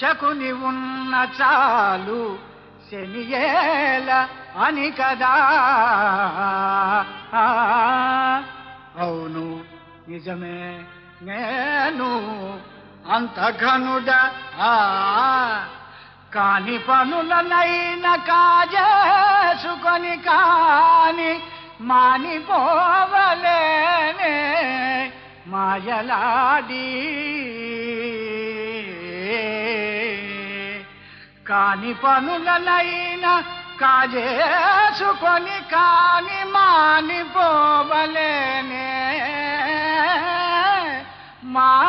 శకుని ఉన్న చాలు శనియేల అని కదా. అవును నిజమే. నేను అంత ఘనుడ ఆ కాని పనులనైన కాజేసుకొని కాని మానిపోవలేనే. మాయలాడీ కాని పనులనైనా కాజేసుకొని కాని మానిపోవలేనే మాయలాడి